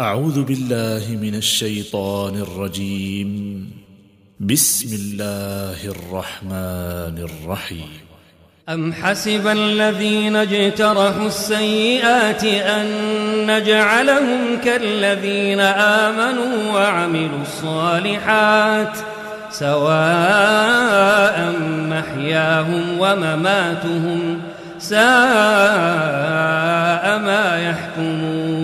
أعوذ بالله من الشيطان الرجيم. بسم الله الرحمن الرحيم. أم حسب الذين اجترحوا السيئات أن نجعلهم كالذين آمنوا وعملوا الصالحات سواء محياهم ومماتهم ساء ما يحكمون.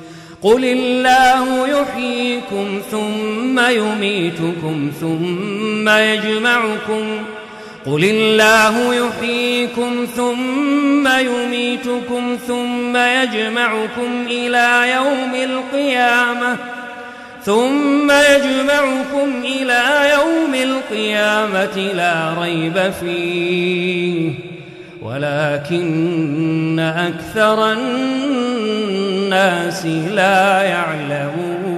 قل الله يحييكم ثم يميتكم ثم يجمعكم قل الله يحييكم ثم يميتكم ثم يجمعكم إلى يوم القيامة ثم يجمعكم إلى يوم القيامة لا ريب فيه ولكن أكثر الناس لا يعلمون